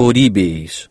horríveis